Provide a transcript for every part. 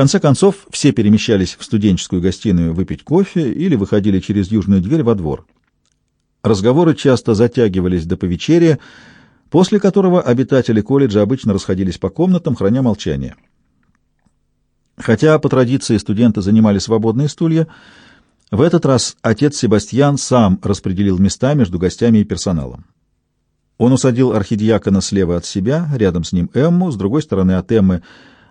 конце концов, все перемещались в студенческую гостиную выпить кофе или выходили через южную дверь во двор. Разговоры часто затягивались до повечерия, после которого обитатели колледжа обычно расходились по комнатам, храня молчание. Хотя по традиции студенты занимали свободные стулья, в этот раз отец Себастьян сам распределил места между гостями и персоналом. Он усадил архидиакона слева от себя, рядом с ним Эмму, с другой стороны от Эммы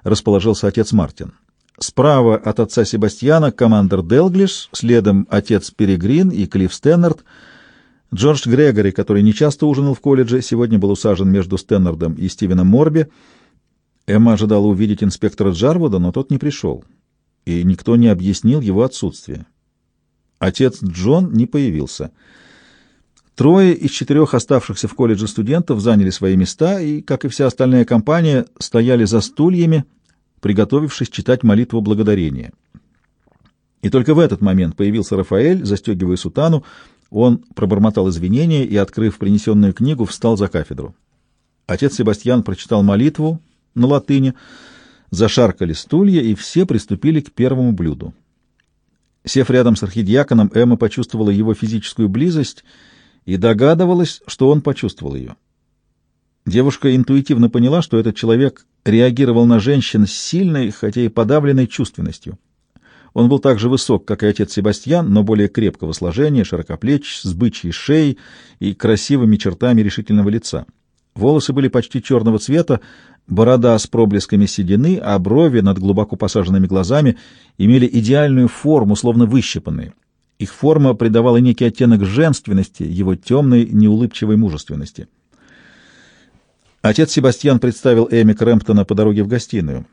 расположился отец Мартин. Справа от отца Себастьяна командор Делглиш, следом отец Перегрин и Клифф Стэннард. Джордж Грегори, который нечасто ужинал в колледже, сегодня был усажен между Стэннардом и Стивеном Морби. Эмма ожидала увидеть инспектора Джарвуда, но тот не пришел, и никто не объяснил его отсутствие. Отец Джон не появился. Трое из четырех оставшихся в колледже студентов заняли свои места и, как и вся остальная компания, стояли за стульями, приготовившись читать молитву благодарения. И только в этот момент появился Рафаэль, застегивая сутану, он пробормотал извинения и, открыв принесенную книгу, встал за кафедру. Отец Себастьян прочитал молитву на латыни, зашаркали стулья, и все приступили к первому блюду. Сев рядом с архидиаконом, Эмма почувствовала его физическую близость и догадывалась, что он почувствовал ее. Девушка интуитивно поняла, что этот человек реагировал на женщин с сильной, хотя и подавленной чувственностью. Он был так же высок, как и отец Себастьян, но более крепкого сложения, широкоплеч, с бычьей шеей и красивыми чертами решительного лица. Волосы были почти черного цвета, борода с проблесками седины, а брови над глубоко посаженными глазами имели идеальную форму, словно выщипанные. Их форма придавала некий оттенок женственности, его темной, неулыбчивой мужественности. Отец Себастьян представил Эми Крэмптона по дороге в гостиную.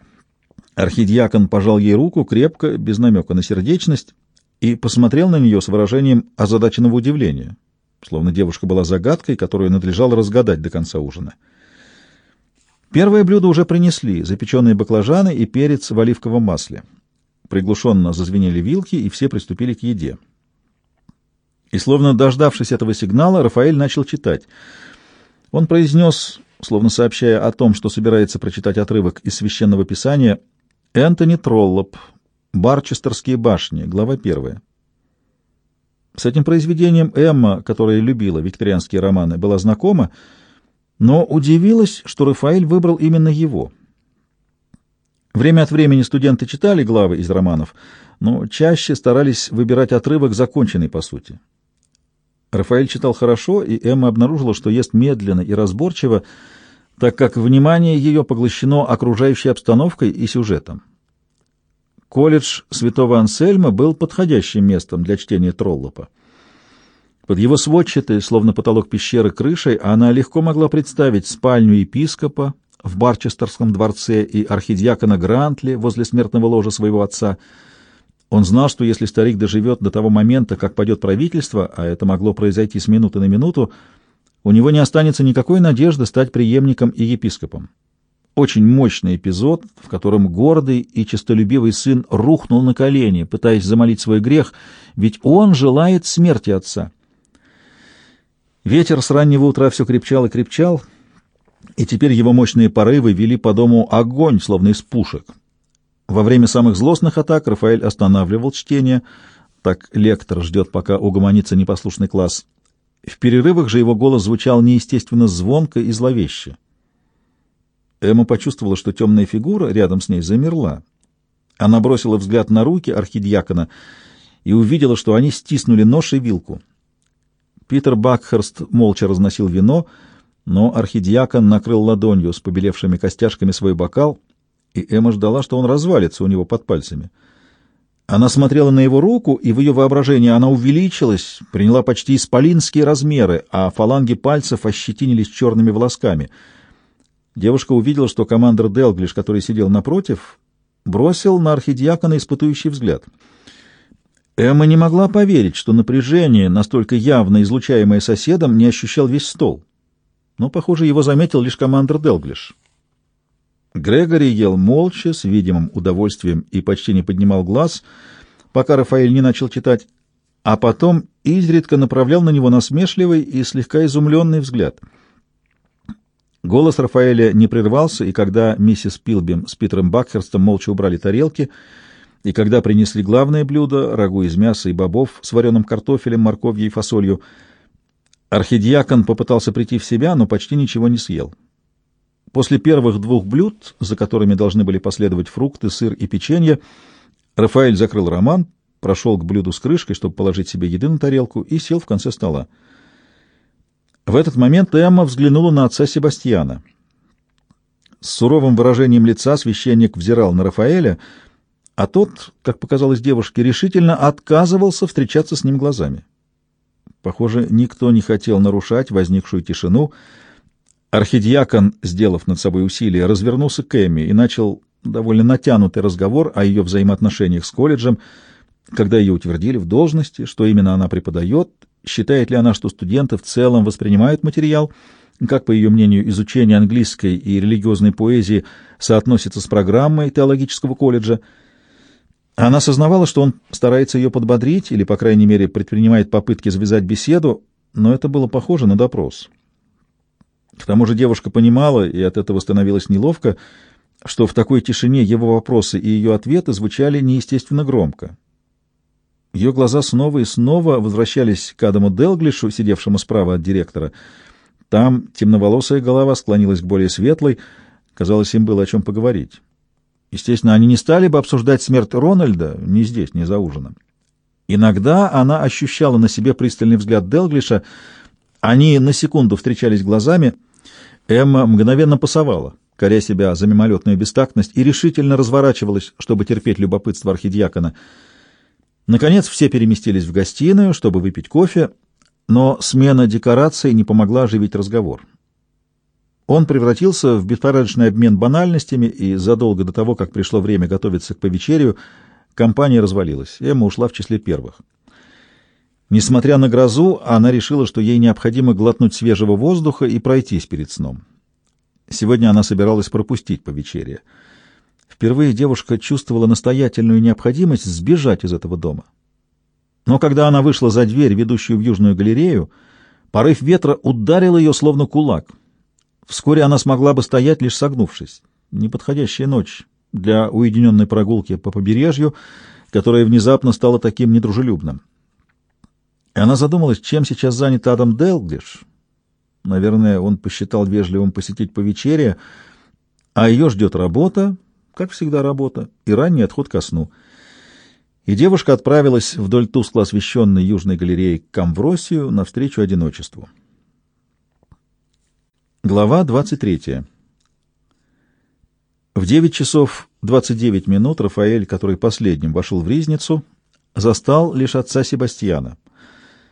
Архидиакон пожал ей руку крепко, без намека на сердечность, и посмотрел на нее с выражением озадаченного удивления словно девушка была загадкой, которую надлежало разгадать до конца ужина. Первое блюдо уже принесли — запеченные баклажаны и перец в оливковом масле. Приглушенно зазвенели вилки, и все приступили к еде. И, словно дождавшись этого сигнала, Рафаэль начал читать. Он произнес, словно сообщая о том, что собирается прочитать отрывок из Священного Писания, «Энтони Троллоп, Барчестерские башни», глава первая. С этим произведением Эмма, которая любила викторианские романы, была знакома, но удивилась, что Рафаэль выбрал именно его. Время от времени студенты читали главы из романов, но чаще старались выбирать отрывок, законченный по сути. Рафаэль читал хорошо, и Эмма обнаружила, что ест медленно и разборчиво, так как внимание ее поглощено окружающей обстановкой и сюжетом. Колледж святого Ансельма был подходящим местом для чтения Троллопа. Под его сводчатой, словно потолок пещеры, крышей она легко могла представить спальню епископа в Барчестерском дворце и архидиакона Грантли возле смертного ложа своего отца. Он знал, что если старик доживет до того момента, как пойдет правительство, а это могло произойти с минуты на минуту, у него не останется никакой надежды стать преемником и епископом. Очень мощный эпизод, в котором гордый и честолюбивый сын рухнул на колени, пытаясь замолить свой грех, ведь он желает смерти отца. Ветер с раннего утра все крепчал и крепчал, и теперь его мощные порывы вели по дому огонь, словно из пушек. Во время самых злостных атак Рафаэль останавливал чтение, так лектор ждет, пока угомонится непослушный класс. В перерывах же его голос звучал неестественно звонко и зловеще. Эмма почувствовала, что темная фигура рядом с ней замерла. Она бросила взгляд на руки архидиакона и увидела, что они стиснули нож и вилку. Питер Бакхерст молча разносил вино, но архидиакон накрыл ладонью с побелевшими костяшками свой бокал, и Эмма ждала, что он развалится у него под пальцами. Она смотрела на его руку, и в ее воображении она увеличилась, приняла почти исполинские размеры, а фаланги пальцев ощетинились черными волосками — девушка увидела, что командир Делглиш, который сидел напротив, бросил на архидиакона испытующий взгляд. Эмма не могла поверить, что напряжение, настолько явно излучаемое соседом, не ощущал весь стол. Но, похоже, его заметил лишь командир Делглиш. Грегори ел молча, с видимым удовольствием и почти не поднимал глаз, пока Рафаэль не начал читать, а потом изредка направлял на него насмешливый и слегка изумленный взгляд — Голос Рафаэля не прервался, и когда миссис Пилбим с Питером Бакхерстом молча убрали тарелки, и когда принесли главное блюдо — рагу из мяса и бобов с вареным картофелем, морковью и фасолью, архидиакон попытался прийти в себя, но почти ничего не съел. После первых двух блюд, за которыми должны были последовать фрукты, сыр и печенье, Рафаэль закрыл роман, прошел к блюду с крышкой, чтобы положить себе еды на тарелку, и сел в конце стола. В этот момент Эмма взглянула на отца Себастьяна. С суровым выражением лица священник взирал на Рафаэля, а тот, как показалось девушке, решительно отказывался встречаться с ним глазами. Похоже, никто не хотел нарушать возникшую тишину. Архидиакон, сделав над собой усилие, развернулся к Эмме и начал довольно натянутый разговор о ее взаимоотношениях с колледжем, когда ее утвердили в должности, что именно она преподает считает ли она, что студенты в целом воспринимают материал, как, по ее мнению, изучение английской и религиозной поэзии соотносится с программой теологического колледжа. Она сознавала, что он старается ее подбодрить или, по крайней мере, предпринимает попытки завязать беседу, но это было похоже на допрос. К тому же девушка понимала, и от этого становилось неловко, что в такой тишине его вопросы и ее ответы звучали неестественно громко. Ее глаза снова и снова возвращались к Адаму Делглишу, сидевшему справа от директора. Там темноволосая голова склонилась к более светлой. Казалось, им было о чем поговорить. Естественно, они не стали бы обсуждать смерть Рональда ни здесь, ни за ужином. Иногда она ощущала на себе пристальный взгляд Делглиша. Они на секунду встречались глазами. Эмма мгновенно пасовала, коря себя за мимолетную бестактность, и решительно разворачивалась, чтобы терпеть любопытство архидиакона — Наконец все переместились в гостиную, чтобы выпить кофе, но смена декораций не помогла оживить разговор. Он превратился в беспорядочный обмен банальностями, и задолго до того, как пришло время готовиться к повечерию, компания развалилась. Эмма ушла в числе первых. Несмотря на грозу, она решила, что ей необходимо глотнуть свежего воздуха и пройтись перед сном. Сегодня она собиралась пропустить повечерие — Впервые девушка чувствовала настоятельную необходимость сбежать из этого дома. Но когда она вышла за дверь, ведущую в южную галерею, порыв ветра ударил ее словно кулак. Вскоре она смогла бы стоять, лишь согнувшись. Неподходящая ночь для уединенной прогулки по побережью, которая внезапно стала таким недружелюбным. И она задумалась, чем сейчас занят Адам Делглиш. Наверное, он посчитал вежливым посетить повечерие, а ее ждет работа, как всегда, работа и ранний отход ко сну. И девушка отправилась вдоль тускло освещенной южной галереи к Амвросию навстречу одиночеству. Глава 23. В 9 часов 29 минут Рафаэль, который последним вошел в ризницу, застал лишь отца Себастьяна.